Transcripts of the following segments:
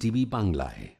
TV বাংলায়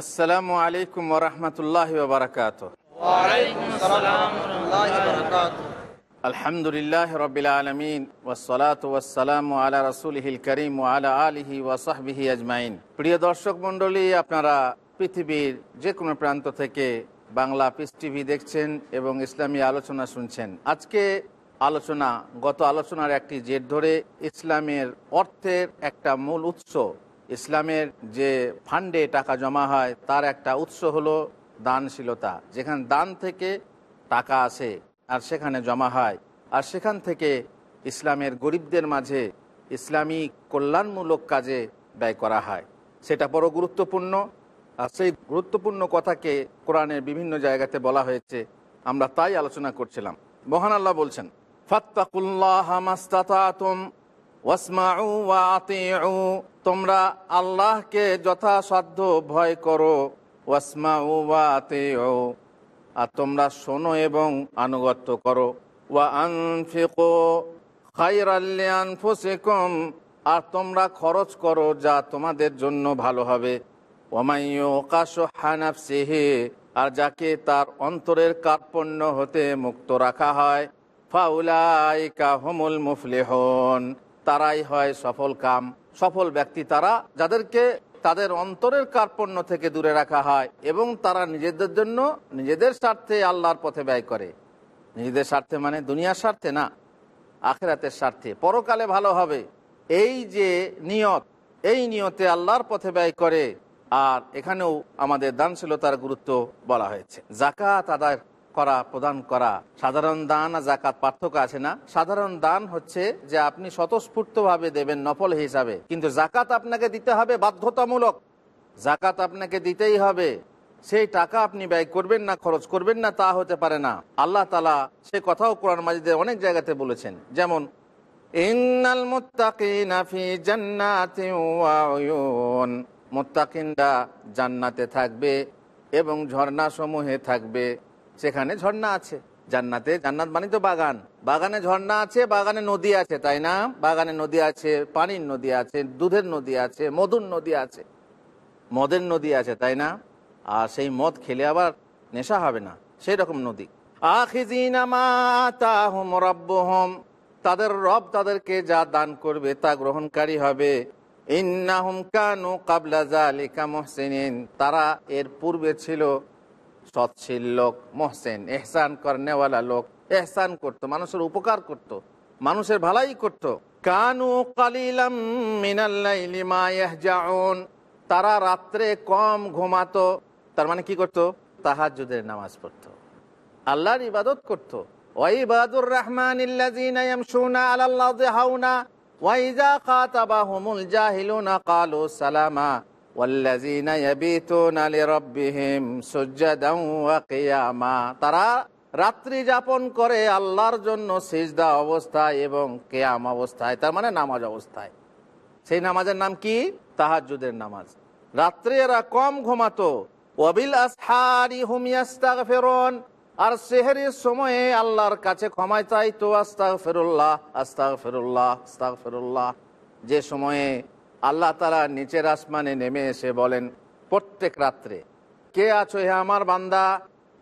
আসসালামু আলাইকুম ওরহমতুল্লাহ বারকাত আলহামদুলিল্লাহ রবিল আলমিন ওসলাত ওয়াসালাম আলা রসুলহিল করিম আলা আলিহি ওয়াসাহবিহি আজমাইন। প্রিয় দর্শক মণ্ডলী, আপনারা পৃথিবীর যে কোনো প্রান্ত থেকে বাংলা পিস টিভি দেখছেন এবং ইসলামী আলোচনা শুনছেন। আজকে আলোচনা, গত আলোচনার একটি জের ধরে ইসলামের অর্থের একটা মূল উৎস ইসলামের যে ফান্ডে টাকা জমা হয়, তার একটা উৎস হলো দানশীলতা। যেখানে দান থেকে টাকা আসে আর সেখানে জমা হয়। আর সেখান থেকে ইসলামের গরিবদের মাঝে ইসলামী কল্যাণমূলক কাজে ব্যয় করা হয়। সেটা বড় গুরুত্বপূর্ণ। আর সেই গুরুত্বপূর্ণ কথাকে কোরআনের বিভিন্ন জায়গাতে বলা হয়েছে। আমরা তাই আলোচনা করছিলাম। মহান আল্লাহ বলছেন, ফাত্তাকুল্লাহ মাস্তাতাতুম ওয়াসমাউ ওয়া আতিউ। তোমরা আল্লাহকে যথাসাধ্য ভয় করো। ওয়াসমাউ ওয়া আতিউ। আর তোমরা শোনো এবং আনুগত্য করো। ওয়া আনফিকু আনফুসিকুম আর তোমরা খরচ করো যা তোমাদের জন্য ভালো হবে। ওমাইয়ানাফসিহি আর যাকে তার অন্তরের কার্পণ্য হতে মুক্ত রাখা হয়, ফাউলাইকা হুমুল মুফলিহন। তারাই হয় সফল কাম। সফল ব্যক্তি তারা, যাদেরকে তাদের অন্তরের কার্পণ্য থেকে দূরে রাখা হয় এবং তারা নিজেদের জন্য নিজেদের স্বার্থে আল্লাহর পথে ব্যয় করে। নিজেদের স্বার্থে মানে দুনিয়ার স্বার্থে না, আখেরাতের স্বার্থে। পরকালে ভালো হবে। এই যে নিয়ত, এই নিয়তে আল্লাহর পথে ব্যয় করে। আর এখানেও আমাদের দানশীলতার গুরুত্ব বলা হয়েছে। জাকাত আদায় করা, প্রদান করা। সাধারণ দান আর জাকাত পার্থক্য আছে না? সাধারণ দান হচ্ছে যে আপনি স্বতঃস্ফূর্তভাবে দেবেন নফল হিসাবে। কিন্তু জাকাত আপনাকে দিতে হবে বাধ্যতামূলক। জাকাত আপনাকে দিতেই হবে। সেই টাকা আপনি ব্যয় করবেন না, খরচ করবেন না, তা হতে পারে না। আল্লাহ তালা সে কথাও কোরআন মাজিদের অনেক জায়গাতে বলেছেন। যেমন, ইন্নাল জান্নাতে থাকবে এবং ঝর্ণা সমূহে থাকবে। সেখানে ঝর্ণা আছে। জান্নাতে, জান্নাত মানে তো বাগান। বাগানে ঝর্ণা আছে, বাগানে নদী আছে, তাই না? বাগানে নদী আছে, পানির নদী আছে, দুধের নদী আছে, মধুর নদী আছে। মদের নদী আছে, তাই না? আর সেই মদ খেলে আবার নেশা হবে না। সেই রকম নদী আখিজিনামাতাহুম তাদের রব তাদেরকে যা দান করবে তা গ্রহণকারী হবে। ইন্নাহুম কানু কাবলা তারা এর পূর্বে ছিল সৎশীল লোক, মহসেন, এহসান করনেওয়ালা লোক। এহসান করত, মানুষের উপকার করত, মানুষের ভালাই করত। কানু কালিলাম মিনাল্লাইলি মা ইয়াহজাউন। তারা রাত্রে কম ঘুমাতো, তার মানে কি করতো? তাহাজ্জুদের নামাজ পড়তো। আল্লাহর ইবাদত করত। ওয়াইবাদুর রহমান হাউনা। ওয়াইজা খাতাবাহুমুল জাহিলুনা ক্বালু সালামা। ইয়াবিতুনা লিরাব্বিহিম সুজদান ওয়া কিয়ামা তারা রাত্রি যাপন করে আল্লাহর জন্য সিজদা অবস্থায় এবং কেয়াম অবস্থায়, তার মানে নামাজ অবস্থায়। সেই নামাজের নাম কি? তাহাজুদের নামাজ। রাত্রে এরা কম ঘুমাতো। ওয়াবিল আসহারি হুম ইয়াস্তাগফিরুন। আর সেহরির সময়ে আল্লাহর কাছে ক্ষমা চাইতো, আস্তাগফিরুল্লাহ আস্তাগফিরুল্লাহ আস্তাগফিরুল্লাহ। যে সময়ে আল্লাহ তাআলা নিচের আসমানে নেমে এসে বলেন, প্রত্যেক রাত্রে কে আছো হে আমার বান্দা?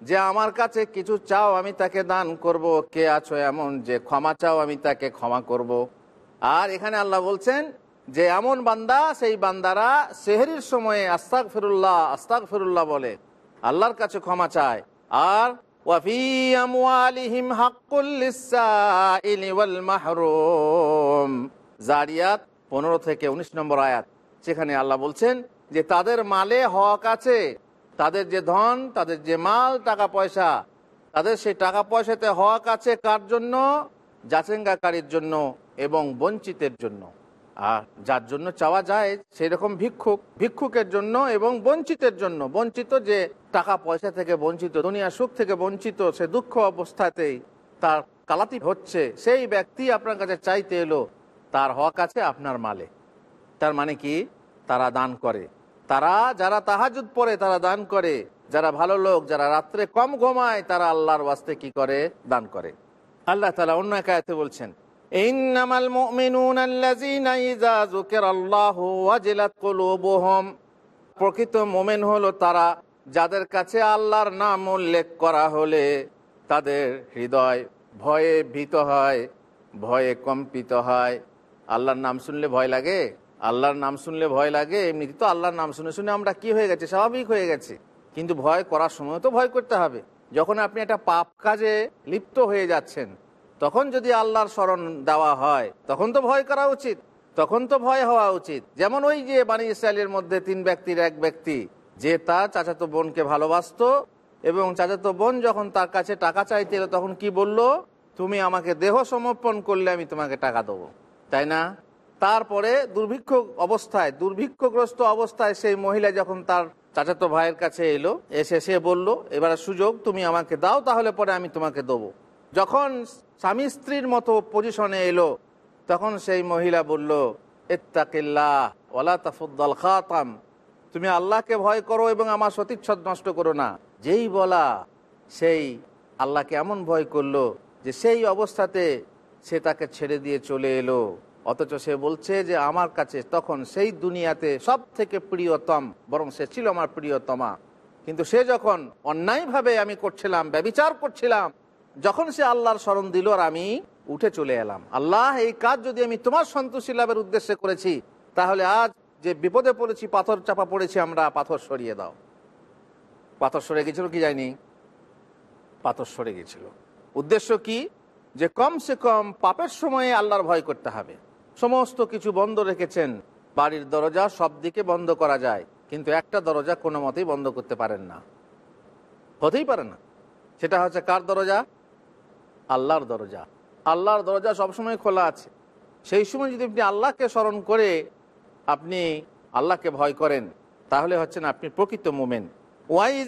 যে আমার কাছে কিছু চাও আমি তাকে দান করব, কে আছো এমন যে ক্ষমা চাও আমি তাকে ক্ষমা করব? আর এখানে আল্লাহ বলছেন যে, এমন বান্দা, সেই বান্দারা সেহরির সময়ে আস্তাক ফিরুল্লাহ আস্তাক ফিরুল্লাহ বলে, আল্লাহর কাছে ক্ষমা চায়। আর জারিয়াত পনেরো থেকে উনিশ নম্বর আয়াত সেখানে আল্লাহ বলছেন যে তাদের মালে হক আছে, তাদের যে ধন, তাদের যে মাল টাকা পয়সা তাদের সেই টাকা পয়সাতে হক আছে কার জন্য? যাচেঙ্গাকারীর জন্য এবং বঞ্চিতের জন্য। আর যার জন্য চাওয়া যায় সেই রকম ভিক্ষুক, ভিক্ষুকের জন্য এবং বঞ্চিতের জন্য। বঞ্চিত যে টাকা পয়সা থেকে বঞ্চিত, দুনিয়া সুখ থেকে বঞ্চিত, সে দুঃখ অবস্থাতেই তার কালাতি হচ্ছে। সেই ব্যক্তি আপনার কাছে চাইতে এলো তার হক আছে আপনার মালে। তার মানে কি? তারা দান করে। তারা যারা তাহাজুদ পরে তারা দান করে। যারা ভালো লোক, যারা রাত্রে কম ঘুমায়, তারা আল্লাহর ওয়াস্তে কি করে? দান করে। আল্লাহ তালা অন্য এক আয়াতে বলছেন, ইন্নামাল মুমিনুনা আল্লাযীনা ইযা যুকিরাল্লাহু ওয়াজিলাত কুলুবুহুম। প্রকৃত মোমেন হলো তারা যাদের কাছে আল্লাহর নাম উল্লেখ করা হলে তাদের হৃদয় ভয়ে ভীত হয়, ভয়ে কম্পিত হয়। আল্লাহর নাম শুনলে ভয় লাগে, আল্লাহর নাম শুনলে ভয় লাগে, এমনিতে তো আল্লাহর নাম শুনে শুনে আমরা কি হয়ে গেছে? স্বাভাবিক হয়ে গেছে। কিন্তু ভয় করার সময় তো ভয় করতে হবে। যখন আপনি একটা পাপ কাজে লিপ্ত হয়ে যাচ্ছেন, তখন যদি আল্লাহর স্মরণ দেওয়া হয়, তখন তো ভয় করা উচিত। তখন তো ভয় হওয়া উচিত। যেমন ওই যে বাণী ইসরায়েলের মধ্যে তিন ব্যক্তির এক ব্যক্তি, যে তার চাচাতো বোনকে ভালোবাসতো এবং চাচাতো বোন যখন তার কাছে টাকা চাইতে তখন কি বলল? তুমি আমাকে দেহ সমর্পণ করলে আমি তোমাকে টাকা দেবো। তাই না? তারপরে দুর্ভিক্ষ অবস্থায়, দুর্ভিক্ষগ্রস্ত অবস্থায় সেই মহিলা যখন তার চাচাতো ভাইয়ের কাছে এলো, এসে সে বলল, এবারে সুযোগ, তুমি আমাকে দাও, তাহলে পরে আমি তোমাকে দেবো। যখন স্বামী স্ত্রীর মতো পজিশনে এলো, তখন সেই মহিলা বলল এত্তাকিল্লাহ ওলা তাফুদ্দাল খাতাম। তুমি আল্লাহকে ভয় করো এবং আমার সতীচ্ছদ নষ্ট করো না। যেই বলা, সেই আল্লাহকে এমন ভয় করল যে সেই অবস্থাতে সে তাকে ছেড়ে দিয়ে চলে এলো। অথচ সে বলছে যে, আমার কাছে তখন সেই দুনিয়াতে সব থেকে প্রিয়তম, বরং সে ছিল আমার প্রিয়তমা। কিন্তু সে যখন অন্যায়ভাবে আমি করছিলাম, ব্যবিচার করছিলাম, যখন সে আল্লাহর স্মরণ দিল আর আমি উঠে চলে এলাম। আল্লাহ, এই কাজ যদি আমি তোমার সন্তুষ্টি লাভের উদ্দেশ্যে করেছি, তাহলে আজ যে বিপদে পড়েছি, পাথর চাপা পড়েছি, আমরা পাথর সরিয়ে দাও। পাথর সরে গেছিল কি যায়নি পাথর সরে গেছিল। উদ্দেশ্য কি? যে কমসে কম পাপের সময়ে আল্লাহর ভয় করতে হবে। সমস্ত কিছু বন্ধ রেখেছেন। বাড়ির দরজা সব দিকে বন্ধ করা যায়, কিন্তু একটা দরজা কোনো মতেই বন্ধ করতে পারেন না। হতেই পারে না। সেটা হচ্ছে কার দরজা? আল্লাহর দরজা। আল্লাহর দরজা সবসময় খোলা আছে। সেই সময় যদি আপনি আল্লাহকে স্মরণ করে আপনি আল্লাহকে ভয় করেন, তাহলে হচ্ছেন আপনি প্রকৃত মোমেন। এখন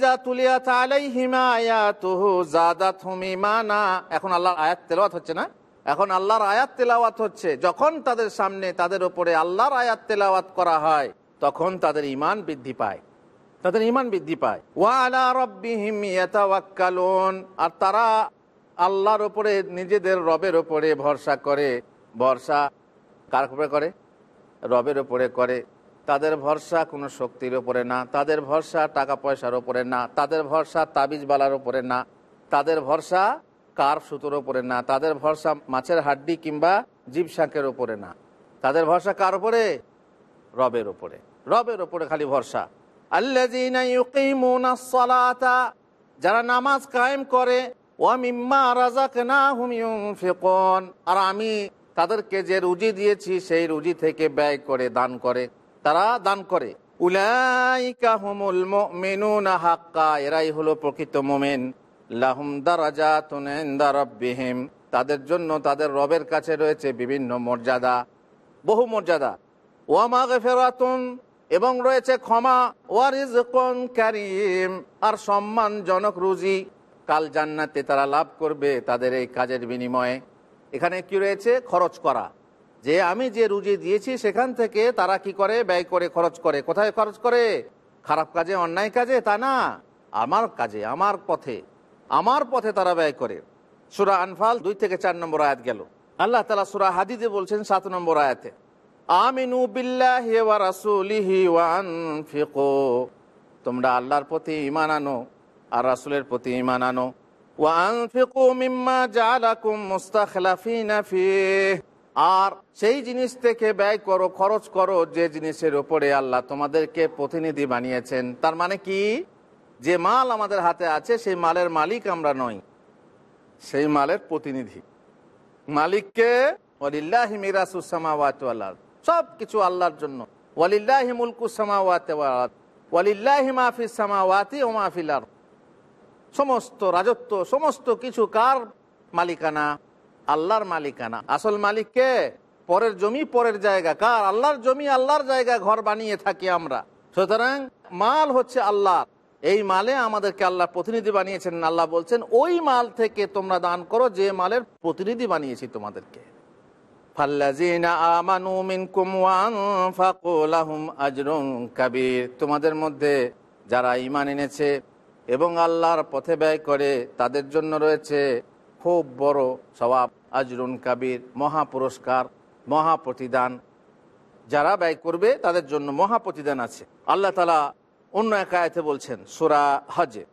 আল্লাহর আয়াত তেলাওয়াত হচ্ছে না? এখন আল্লাহর আয়াত তেলাওয়াত হচ্ছে। যখন তাদের সামনে তাদের উপরে আল্লাহর আয়াত তেলাওয়াত করা হয়, তখন তাদের ঈমান বৃদ্ধি পায়। তাদের ঈমান বৃদ্ধি পায়। ওয়া আলা রাব্বিহিম ইয়াতাওয়াক্কালুন। আর তারা আল্লাহর উপরে, নিজেদের রবের উপরে ভরসা করে। ভরসা কার উপরে করে? রবের উপরে করে। তাদের ভরসা কোনো শক্তির ওপরে না, তাদের ভরসা টাকা পয়সার ওপরে না, তাদের ভরসা তাবিজ বালার উপরে না, তাদের ভরসা কার সুতোর ওপরে না, তাদের ভরসা মাছের হাড্ডি কিংবা জীবশাকের ওপরে না। তাদের ভরসা কার ওপরে রবের ওপরে রবের ওপরে খালি ভরসা। যারা নামাজ কায়েম করে আর আমি তাদেরকে যে রুজি দিয়েছি, সেই রুজি থেকে ব্যয় করে, দান করে। তারা দান করে। হাক্কা, এরাই হলো প্রকৃত মোমেন। তাদের জন্য তাদের রবের কাছে রয়েছে বিভিন্ন মর্যাদা, বহু মর্যাদা। ওয়ামা গফেরাতুন এবং রয়েছে ক্ষমা ওয়ারিজকুন কারীম, আর সম্মানজনক রুজি। কাল জান্নাতে তারা লাভ করবে তাদের এই কাজের বিনিময়ে। এখানে কি রয়েছে? খরচ করা। যে আমি যে রুজি দিয়েছি, সেখান থেকে তারা কি করে? ব্যয় করে, খরচ করে। কোথায় খরচ করে? খারাপ কাজে, অন্যায় কাজে? তা না। আমার কাজে, আমার পথে। আমার পথে তারা ব্যয় করে। সুরা আনফাল দুই থেকে চার নম্বর আয়াত গেল। আল্লাহ তালা সুরা হাদিদে বলছেন সাত নম্বর আয়াতে, আমিনু বিল্লাহি ওয়া রাসূলিহি ওয়া আনফিকু। তোমরা আল্লাহর প্রতি ঈমান আনো আর রাসূলের প্রতি ঈমান আনো। ওয়া আনফিকু মিম্মা জাআলাকুম মুস্তাখলাফিনা ফিহ। আর সেই জিনিস থেকে ব্যয় করো, খরচ করো যে জিনিসের উপরে আল্লাহ তোমাদেরকে প্রতিনিধি বানিয়েছেন। তার মানে কি? যে মাল আমাদের হাতে আছে, সেই মালের মালিক আমরা নই। সেই মালের প্রতিনিধি। মালিককে ওয়ালিল্লাহি মিরাসুসামাওয়াত সব কিছু আল্লাহর জন্য। ওয়ালিল্লাহি মুলকুসামাওয়াত ওয়ালিল্লাহি মা ফিস সামাওয়াতি ওয়া মা সমস্ত রাজত্ব, সমস্ত কিছু কার মালিকানা? আল্লাহর মালিকানা। আসল মালিককে পরের জমি, পরের জায়গা। কার? আল্লাহর জমি, আল্লাহর জায়গা ঘর বানিয়ে থাকি আমরা। সুতরাং মাল হচ্ছে আল্লাহ এই মালে আমাদেরকে আল্লাহ প্রতিনিধি বানিয়েছেন। আল্লাহ বলছেন, ওই মাল থেকে তোমরা দান করো, যে মালের প্রতিনিধি বানিয়েছি তোমাদেরকে। তোমাদের মধ্যে যারা ঈমান এনেছে এবং আল্লাহর পথে ব্যয় করে, তাদের জন্য রয়েছে খুব বড় সওয়াব। আজরুন কাবির মহা পুরস্কার, মহা প্রতিদান। যারা ব্যয় করবে, তাদের জন্য মহা প্রতিদান আছে। আল্লাহ তালা অন্য এক আয়াতে বলছেন, সুরা হজে।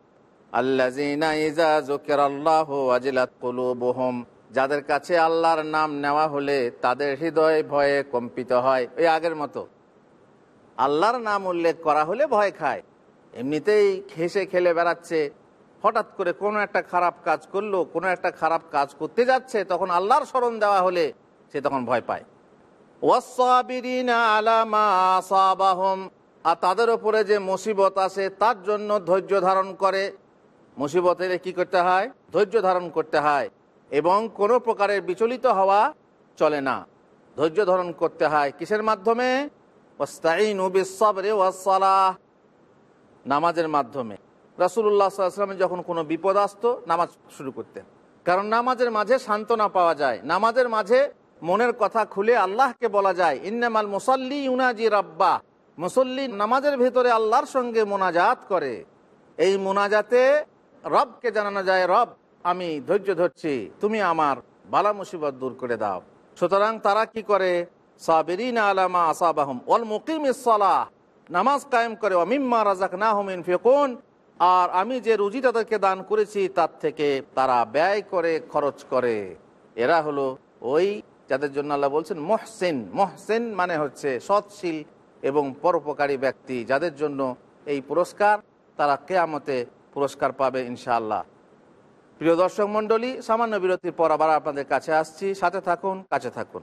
কুলুবুহুম। যাদের কাছে আল্লাহর নাম নেওয়া হলে তাদের হৃদয় ভয়ে কম্পিত হয়। ওই আগের মতো। আল্লাহর নাম উল্লেখ করা হলে ভয় খায়। এমনিতেই খেসে খেলে বেড়াচ্ছে। হঠাৎ করে কোনো একটা খারাপ কাজ করল, কোনো একটা খারাপ কাজ করতে যাচ্ছে, তখন আল্লাহর স্মরণ দেওয়া হলে সে তখন ভয় পায়। আর তাদের ওপরে যে মুসিবত আসে, তার জন্য ধৈর্য ধারণ করে। মুসিবত এলে কি করতে হয়? ধৈর্য ধারণ করতে হয়। এবং কোনো প্রকারের বিচলিত হওয়া চলে না। ধৈর্য ধারণ করতে হয় কিসের মাধ্যমে? নামাজের মাধ্যমে। রাসুল্লাহ সাল্লামে যখন কোনো বিপদ আসতো, নামাজ শুরু করতেন। কারণ নামাজের মাঝে সান্ত্বনা পাওয়া যায়। নামাজের মাঝে মনের কথা খুলে আল্লাহকে বলা যায়, ইন্নামাল মুসল্লি ইউনাজি রাব্বা। মুসল্লি নামাজের ভেতরে আল্লাহর সঙ্গে মোনাজাত করে। এই মোনাজাতে রবকে জানানো যায়, রব, আমি ধৈর্য ধরছি, তুমি আমার বালা মুসিবত দূর করে দাও। সুতরাং তারা কি করে? সাবেরিন আলামা আসাবাহম ওয়াল মুকিম ইসালাহ নামাজ কায়েম করে অমিম্মা রাজাক না হুমিন ফেকুন আর আমি যে রুজি তাদেরকে দান করেছি, তার থেকে তারা ব্যয় করে, খরচ করে। এরা হলো ওই যাদের জন্য আল্লাহ বলছেন, মহসেন। মহসেন মানে হচ্ছে সৎশীল এবং পরোপকারী ব্যক্তি, যাদের জন্য এই পুরস্কার তারা কেয়ামতে পুরস্কার পাবে, ইনশাআল্লাহ। প্রিয় দর্শক মণ্ডলী, সামান্য বিরতির পর আবার আপনাদের কাছে আসছি। সাথে থাকুন, কাছে থাকুন।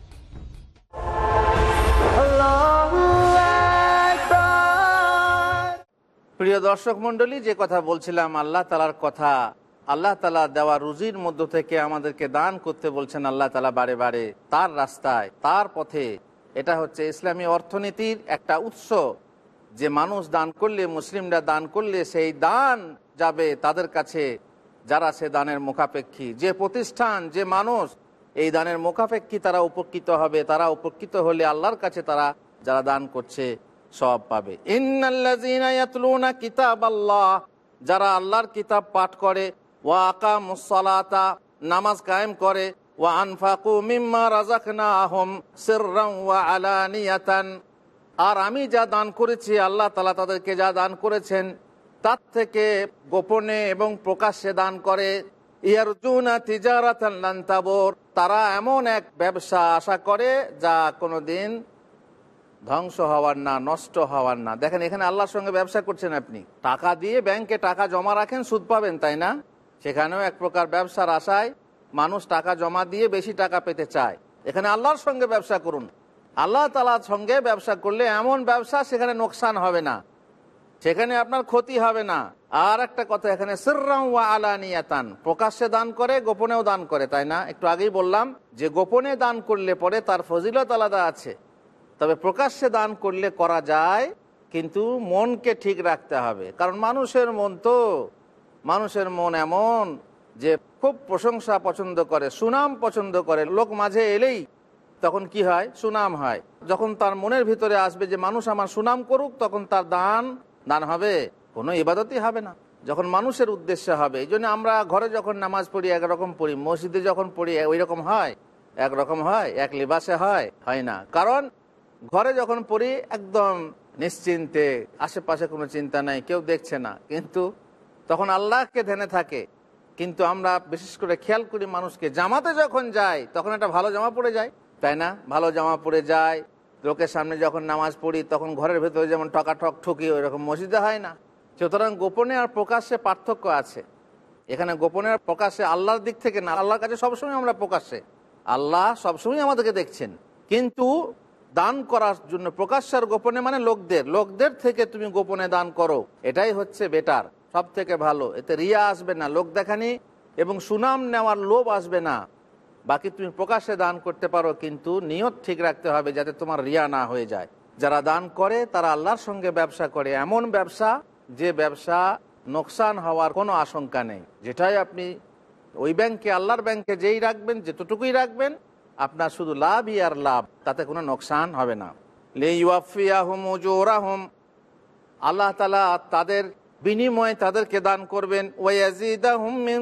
প্রিয় দর্শক মন্ডলী যে কথা বলছিলাম, আল্লাহ তালার কথা, আল্লাহ তালা দেওয়া রুজির মধ্য থেকে আমাদেরকে দান করতে বলছেন আল্লাহ তালা বারে বারে, তার রাস্তায়, তার পথে। এটা হচ্ছে ইসলামী অর্থনীতির একটা উৎস। যে মানুষ দান করলে, মুসলিমরা দান করলে, সেই দান যাবে তাদের কাছে। যারা সে দানের মুখাপেক্ষী, যে প্রতিষ্ঠান, যে মানুষ, এই দানের মুখাপেক্ষী তারা উপকৃত হবে। তারা উপকৃত হলে আল্লাহর কাছে তারা, যারা দান করছে সব পাবে। ইয়াতলুনা কিতাবাল্লাহ, যারা আল্লাহর কিতাব পাঠ করে, ওয়া আকামুসসালাতা নামাজ কায়েম করে, ওয়া আনফাকু মিম্মা রাযাকনাহুম সিররান ওয়া আলানিয়াতান। আর আমি যা দান করেছি, আল্লাহ তালা তাদেরকে যা দান করেছেন, তার থেকে গোপনে এবং প্রকাশ্যে দান করে। ইয়ারজুনা তিজারাতান লান তাবুর, তারা এমন এক ব্যবসা আশা করে যা কোনোদিন ধ্বংস হওয়ার না, নষ্ট হওয়ার না। দেখেন, এখানে আল্লাহর সঙ্গে ব্যবসা করছেন আপনি। টাকা দিয়ে ব্যাংকে টাকা জমা রাখেন, সুদ পাবেন, তাই না? সেখানেও এক প্রকার ব্যবসার আশায় মানুষ টাকা জমা দিয়ে বেশি টাকা পেতে চায়। এখানে আল্লাহর সঙ্গে ব্যবসা করুন। আল্লাহ তালার সঙ্গে ব্যবসা করলে এমন ব্যবসা সেখানে নোকসান হবে না। সেখানে আপনার ক্ষতি হবে না। আর একটা কথা, এখানে ওয়া আলানিয়াতান। প্রকাশ্যে দান করে, গোপনেও দান করে, তাই না? একটু আগেই বললাম যে, গোপনে দান করলে পরে তার ফজিলত আলাদা আছে। তবে প্রকাশ্যে দান করলে করা যায়, কিন্তু মনকে ঠিক রাখতে হবে। কারণ মানুষের মন তো, মানুষের মন এমন যে খুব প্রশংসা পছন্দ করে, সুনাম পছন্দ করে। লোক মাঝে এলেই তখন কি হয়? সুনাম হয়। যখন তার মনের ভিতরে আসবে যে মানুষ আমার সুনাম করুক, তখন তার দান দান হবে। কোনো ইবাদতই হবে না। যখন মানুষের উদ্দেশ্যে হবে, এই জন্য আমরা ঘরে যখন নামাজ পড়ি, একরকম পড়ি। মসজিদে যখন পড়ি, ওই রকম হয়? একরকম হয়? এক লিবাসে হয়? হয় না। কারণ ঘরে যখন পড়ি, একদম নিশ্চিন্তে, আশেপাশে কোনো চিন্তা নাই, কেউ দেখছে না। কিন্তু তখন আল্লাহকে ধ্যানে থাকে। কিন্তু আমরা বিশেষ করে খেয়াল করি মানুষকে। জামাতে যখন যাই, তখন একটা ভালো জামা পড়ে যায় তাই না? ভালো জামা পরে যায় লোকের সামনে যখন নামাজ পড়ি, তখন ঘরের ভেতরে যেমন টকাঠক ঠকি ওই রকম মসজিদে হয় না। সুতরাং গোপনে আর প্রকাশ্যে পার্থক্য আছে। এখানে গোপনে আর প্রকাশ্যে আল্লাহর দিক থেকে না, আল্লাহর কাছে সবসময় আমরা প্রকাশ্যে। আল্লাহ সবসময় আমাদেরকে দেখছেন। কিন্তু দান করার জন্য প্রকাশ্য আর গোপনে মানে লোকদের। লোকদের থেকে তুমি গোপনে দান করো। এটাই হচ্ছে বেটার সব থেকে ভালো। এতে রিয়া আসবে না, লোক দেখানি এবং সুনাম নেওয়ার লোভ আসবে না। বাকি তুমি প্রকাশ্যে দান করতে পারো, কিন্তু নিয়ত ঠিক রাখতে হবে যাতে তোমার রিয়া না হয়ে যায়। যারা দান করে, তারা আল্লাহর সঙ্গে ব্যবসা করে। এমন ব্যবসা, যে ব্যবসা নোকসান হওয়ার কোনো আশঙ্কা নেই। যেটাই আপনি ওই ব্যাংকে, আল্লাহর ব্যাংকে যেই রাখবেন, যেতটুকুই রাখবেন আপনার শুধু লাভই আর লাভ, তাতে কোনো নোকসান হবে না। লেইয়াফিয়াহুম ওজোরাহুম আল্লাহ তালা তাদের বিনিময়ে তাদেরকে দান করবেন। ওয়াজিদাহুম মিন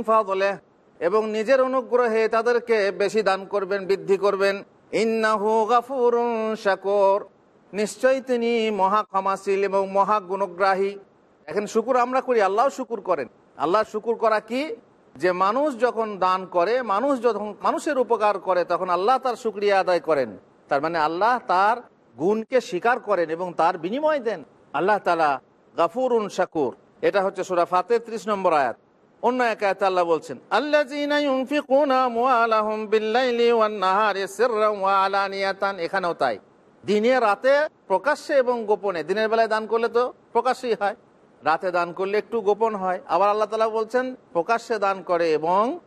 এবং নিজের অনুগ্রহে তাদেরকে বেশি দান করবেন, বৃদ্ধি করবেন। ইন্নাহু গাফুরুন শাকুর। নিশ্চয়ই তিনি মহা ক্ষমাশীল এবং মহা গুণগ্রাহী এখন শুকুর আমরা করি, আল্লাহ শুকুর করেন। আল্লাহ শুকুর করা কি? যে মানুষ যখন দান করে, মানুষ যখন মানুষের উপকার করে, তখন আল্লাহ তার শুক্রিয়া আদায় করেন। তার মানে আল্লাহ তার গুণকে স্বীকার করেন এবং তার বিনিময় দেন। আল্লাহ তালা গাফুরুন শাকুর। এটা হচ্ছে সুরা ফাতে ত্রিশ নম্বর আয়াত। অন্য এক আয়াতে আল্লাহ বলছেন আলানিয়াতান। এখানেও তাই। দিনে, রাতে, প্রকাশ্যে এবং গোপনে। দিনের বেলায় দান করলে তো প্রকাশ্যেই হয়। রাতে দান করলে একটু গোপন হয়। আবার আল্লাহ তালা বলছেন, প্রকাশ্যে দান করে এবং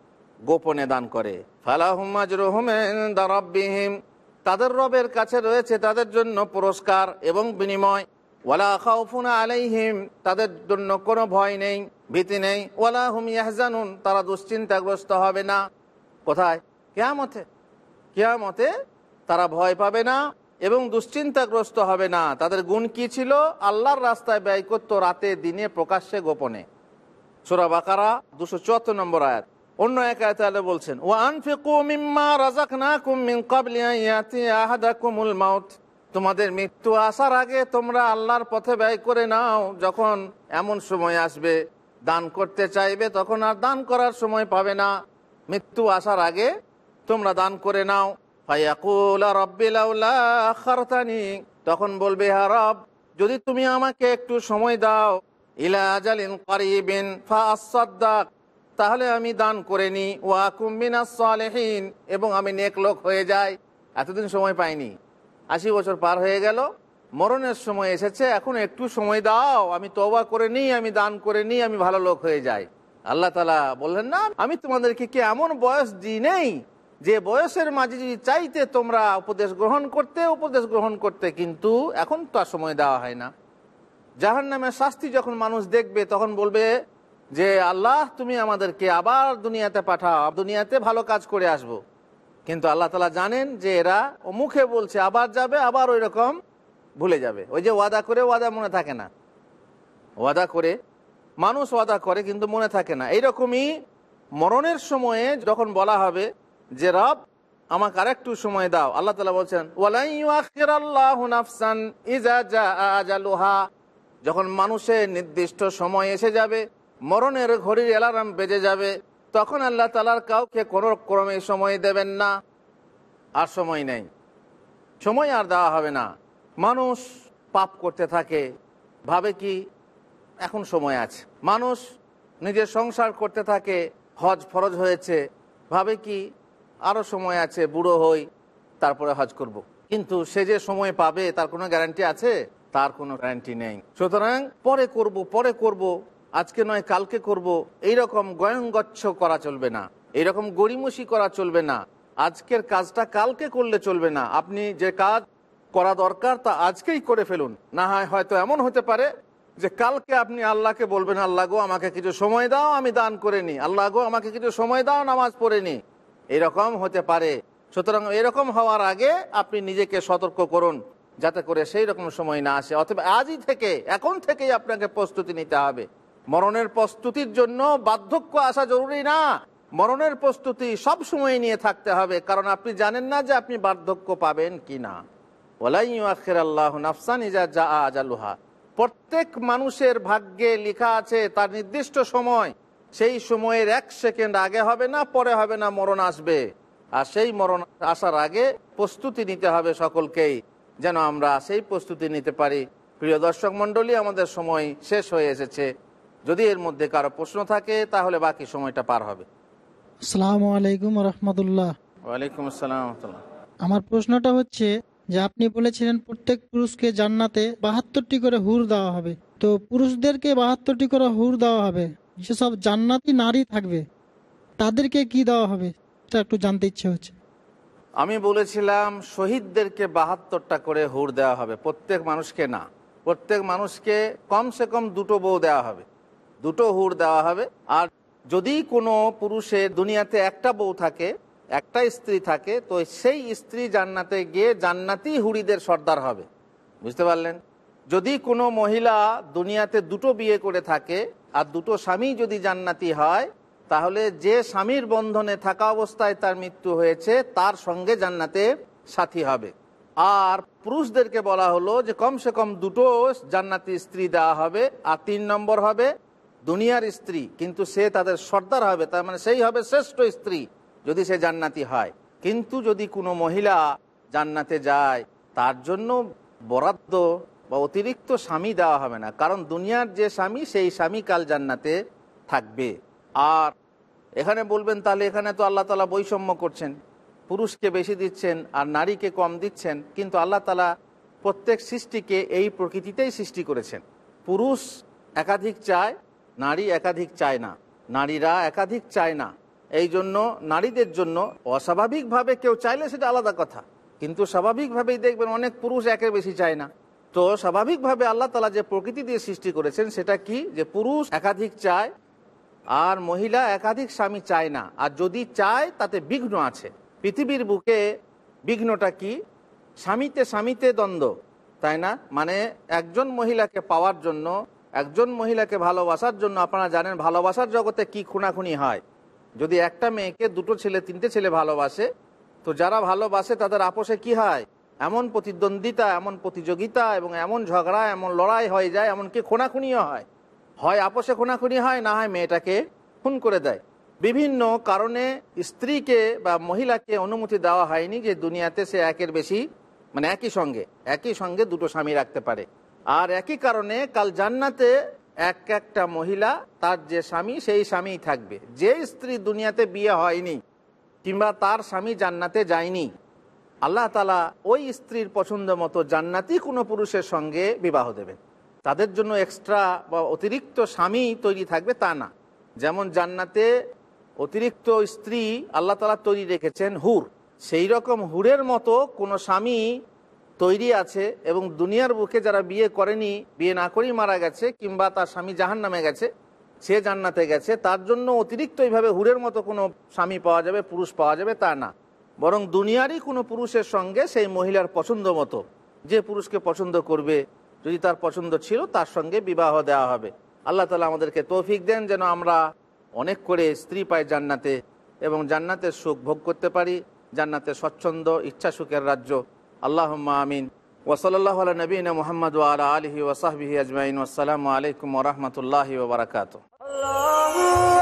গোপনে দান করে। ফালাহুমাজরুহুম তাদের রবের কাছে রয়েছে তাদের জন্য পুরস্কার এবং বিনিময়। ওয়ালা খাউফুনা আলাইহিম, তাদের জন্য কোনো ভয় নেই, ভীতি নেই। ওয়ালা হুম ইয়াহজানুন, তারা দুশ্চিন্তাগ্রস্ত হবে না। কোথায়? কেয়ামতে। কেয়ামতে তারা ভয় পাবে না। এবং দুশ্চিন্তাগ্রস্ত হবে না। তাদের গুণ কি ছিল? আল্লাহর রাস্তায় ব্যয় করতো রাতে, দিনে, প্রকাশ্যে, গোপনে। সুরা বাকারা, দুশো চুয়াত্তর নম্বর আয়াত। অন্য এক আয়াতে আল্লাহ বলছেন ও আনফিকু আন ইয়াতিয়া আহাদাকুমুল মাউত। তোমাদের মৃত্যু আসার আগে তোমরা আল্লাহর পথে ব্যয় করে নাও। যখন এমন সময় আসবে, দান করতে চাইবে, তখন আর দান করার সময় পাবে না। মৃত্যু আসার আগে তোমরা দান করে নাও। তখন বলবে হা রব, যদি তুমি আমাকে একটু সময় দাও তাহলে আমি দান করে নি ওয়া কুম্বিনা সালেহীন। এবং আমি নেক লোক হয়ে যাই। এতদিন সময় পাইনি। আশি বছর পার হয়ে গেল। মরণের সময় এসেছে। এখন একটু সময় দাও। আমি তবা করে নিই, আমি দান করে নিই, আমি ভালো লোক হয়ে যাই। আল্লাহ তালা বললেন, না, আমি তোমাদেরকে কি এমন বয়স দিই নেই? যে বয়সের মাঝে যদি চাইতে তোমরা উপদেশ গ্রহণ করতে, উপদেশ গ্রহণ করতে, কিন্তু এখন তো আর সময় দেওয়া হয় না। জাহান নামের শাস্তি যখন মানুষ দেখবে, তখন বলবে যে, আল্লাহ, তুমি আমাদেরকে আবার দুনিয়াতে পাঠাও দুনিয়াতে ভালো কাজ করে আসব। কিন্তু আল্লাহ তালা জানেন যে এরা মুখে বলছে, আবার যাবে, আবার ওই রকম ভুলে যাবে। ওই যে ওয়াদা করে ওয়াদা মনে থাকে না। ওয়াদা করে, মানুষ ওয়াদা করে, কিন্তু মনে থাকে না। এইরকমই মরণের সময়ে যখন বলা হবে যে রব, আমাকে আরেকটু সময় দাও। আল্লাহ তালা বলছেন যখন মানুষের নির্দিষ্ট সময় এসে যাবে, মরণের ঘড়ির অ্যালার্ম বেজে যাবে, তখন আল্লাহ তালার কাউকে কোনো ক্রমে সময় দেবেন না, আর সময় নেই। সময় আর দেওয়া হবে না। মানুষ পাপ করতে থাকে। ভাবে কি? এখন সময় আছে। মানুষ নিজের সংসার করতে থাকে। হজ ফরজ হয়েছে। ভাবে কি? আরও সময় আছে, বুড়ো হই, তারপরে হজ করব। কিন্তু সে যে সময় পাবে, তার কোনো গ্যারান্টি আছে? তার কোনো গ্যারান্টি নেই। সুতরাং পরে করব পরে করব, আজকে নয়, কালকে করব, এইরকম গয়ঙ্গচ্ছ করা চলবে না। এইরকম গড়িমসি করা চলবে না। আজকের কাজটা কালকে করলে চলবে না। আপনি যে কাজ করা দরকার, তা আজকেই করে ফেলুন। না হয় হয়তো এমন হতে পারে যে কালকে আপনি আল্লাহকে বলবেন, আল্লাহ গো, আমাকে কিছু সময় দাও, আমি দান করে নি আল্লাহ গো, আমাকে কিছু সময় দাও, নামাজ পড়ে নি এরকম হতে পারে। সুতরাং এরকম হওয়ার আগে আপনি নিজেকে সতর্ক করুন, যাতে করে সেই রকম সময় না আসে। অথবা আজই থেকে, এখন থেকেই আপনাকে প্রস্তুতি নিতে হবে। মরণের প্রস্তুতির জন্য বার্ধক্য আসা জরুরি না। মরণের প্রস্তুতি সব সময় নিয়ে থাকতে হবে, কারণ আপনি জানেন না যে আপনি বার্ধক্য পাবেন কি না আল্লাহ নাফসান ইজা প্রত্যেক মানুষের ভাগ্যে লেখা আছে তার নির্দিষ্ট সময়। সেই সময়ের এক সেকেন্ড আগে হবে না পরে হবে না মরণ আসবে। আর সেই মরণ আসার আগে প্রস্তুতি নিতে হবে সকলকেই যেন আমরা সেই প্রস্তুতি নিতে পারি। প্রিয় দর্শক মণ্ডলী আমাদের সময় শেষ হয়ে এসেছে। যদি এর মধ্যে কারও প্রশ্ন থাকে তাহলে বাকি সময়টা পার হবে। আসসালামু আলাইকুম রহমতুল্লাহ। ওয়ালাইকুম আসসালাম আমার প্রশ্নটা হচ্ছে যে আপনি বলেছিলেন প্রত্যেক পুরুষকে জান্নাতে বাহাত্তরটি করে হুর দেওয়া হবে। তো পুরুষদেরকে বাহাত্তরটি করে হুর দেওয়া হবে। যেসব জান্নাতি নারী থাকবে। তাদেরকে কি দেওয়া হবে? এটা একটু জানতে ইচ্ছে হচ্ছে। আমি বলেছিলাম, শহীদদেরকে বাহাত্তরটা করে হুর দেওয়া হবে। প্রত্যেক মানুষকে না। প্রত্যেক মানুষকে কমসে কম দুটো বউ দেওয়া হবে। দুটো হুর দেওয়া হবে। আর যদি কোনো পুরুষের দুনিয়াতে একটা বউ থাকে, একটা স্ত্রী থাকে, তো সেই স্ত্রী জান্নাতে গিয়ে জান্নাতি হুড়িদের সর্দার হবে। বুঝতে পারলেন? যদি কোনো মহিলা দুনিয়াতে দুটো বিয়ে করে থাকে আর দুটো স্বামী যদি জান্নাতি হয়, তাহলে যে স্বামীর বন্ধনে থাকা অবস্থায় তার মৃত্যু হয়েছে, তার সঙ্গে জান্নাতে সাথী হবে। আর পুরুষদেরকে বলা হলো যে কমসে কম দুটো জান্নাতি স্ত্রী দেওয়া হবে, আর তিন নম্বর হবে দুনিয়ার স্ত্রী, কিন্তু সে তাদের সর্দার হবে, তার মানে সেই হবে শ্রেষ্ঠ স্ত্রী, যদি সে জান্নাতি হয়। কিন্তু যদি কোনো মহিলা জান্নাতে যায়, তার জন্য বরাদ্দ বা অতিরিক্ত স্বামী দেওয়া হবে না। কারণ দুনিয়ার যে স্বামী, সেই স্বামী কাল জান্নাতে থাকবে। আর এখানে বলবেন, তাহলে এখানে তো আল্লাহ তালা বৈষম্য করছেন। পুরুষকে বেশি দিচ্ছেন আর নারীকে কম দিচ্ছেন। কিন্তু আল্লাহ তালা প্রত্যেক সৃষ্টিকে এই প্রকৃতিতেই সৃষ্টি করেছেন। পুরুষ একাধিক চায়, নারী একাধিক চায় না। নারীরা একাধিক চায় না। এই জন্য নারীদের জন্য অস্বাভাবিকভাবে কেউ চাইলে সেটা আলাদা কথা। কিন্তু স্বাভাবিকভাবেই দেখবেন অনেক পুরুষ একের বেশি চায় না। তো স্বাভাবিকভাবে আল্লাহ তালা যে প্রকৃতি দিয়ে সৃষ্টি করেছেন, সেটা কি? যে পুরুষ একাধিক চায় আর মহিলা একাধিক স্বামী চায় না। আর যদি চায়, তাতে বিঘ্ন আছে। পৃথিবীর বুকে বিঘ্নটা কি? স্বামীতে স্বামীতে দ্বন্দ্ব, তাই না? মানে একজন মহিলাকে পাওয়ার জন্য, একজন মহিলাকে ভালোবাসার জন্য, আপনারা জানেন ভালোবাসার জগতে কি খুনাখুনি হয়? যদি একটা মেয়েকে দুটো ছেলে, তিনটে ছেলে ভালোবাসে, তো যারা ভালোবাসে, তাদের আপোষে কি হয়? এমন প্রতিদ্বন্দ্বিতা, এমন প্রতিযোগিতা এবং এমন ঝগড়া, এমন লড়াই হয়ে যায়, এমনকি খুনাখুনিও হয়। হয় আপোষে খুনাখুনি হয়, না হয় মেয়েটাকে খুন করে দেয়। বিভিন্ন কারণে স্ত্রীকে বা মহিলাকে অনুমতি দেওয়া হয়নি যে দুনিয়াতে সে একের বেশি মানে একই সঙ্গে একই সঙ্গে দুটো স্বামী রাখতে পারে। আর একই কারণে কাল জান্নাতে এক একটা মহিলা, তার যে স্বামী, সেই স্বামীই থাকবে। যে স্ত্রী দুনিয়াতে বিয়ে হয়নি কিংবা তার স্বামী জান্নাতে যায়নি আল্লাহ তালা ওই স্ত্রীর পছন্দ মতো জান্নাতি কোনো পুরুষের সঙ্গে বিবাহ দেবেন। তাদের জন্য এক্সট্রা বা অতিরিক্ত স্বামী তৈরি থাকবে তা না। যেমন জান্নাতে অতিরিক্ত স্ত্রী আল্লাহ তালা তৈরি রেখেছেন হুর। সেই রকম হুরের মতো কোনো স্বামী তৈরি আছে এবং দুনিয়ার বুকে যারা বিয়ে করেনি, বিয়ে না করেই মারা গেছে কিংবা তার স্বামী জাহান নামে গেছে, সে জান্নাতে গেছে, তার জন্য অতিরিক্ত এইভাবে হুরের মতো কোনো স্বামী পাওয়া যাবে, পুরুষ পাওয়া যাবে তা না। বরং দুনিয়ারই কোনো পুরুষের সঙ্গে সেই মহিলার পছন্দ মতো, যে পুরুষকে পছন্দ করবে, যদি তার পছন্দ ছিল, তার সঙ্গে বিবাহ দেওয়া হবে। আল্লাহ তালা আমাদেরকে তৌফিক দেন যেন আমরা অনেক করে স্ত্রী পাই জান্নাতে এবং জান্নাতের সুখ ভোগ করতে পারি, জান্নাতের স্বচ্ছন্দ, ইচ্ছা সুখের রাজ্য। আল্লাহ আমিন। ওসলাল্লাহ নবীন মোহাম্মদ আলা আলহি ওসাহবিহি আজমাইন। আসসালামু আলাইকুম রহমতুল্লাহ ওবরাকাত ফিল্টার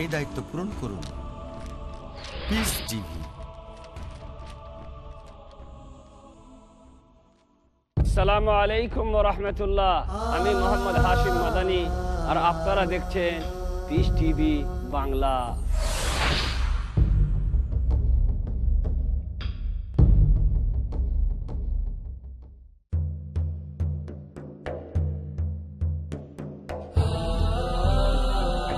এই দায়িত্ব পূরণ করুন। টিভি আসসালামু আলাইকুম রহমতুল্লাহ। আমি মোহাম্মদ হাশিম মাদানি, আর আপনারা দেখছেন পিস টিভি বাংলা।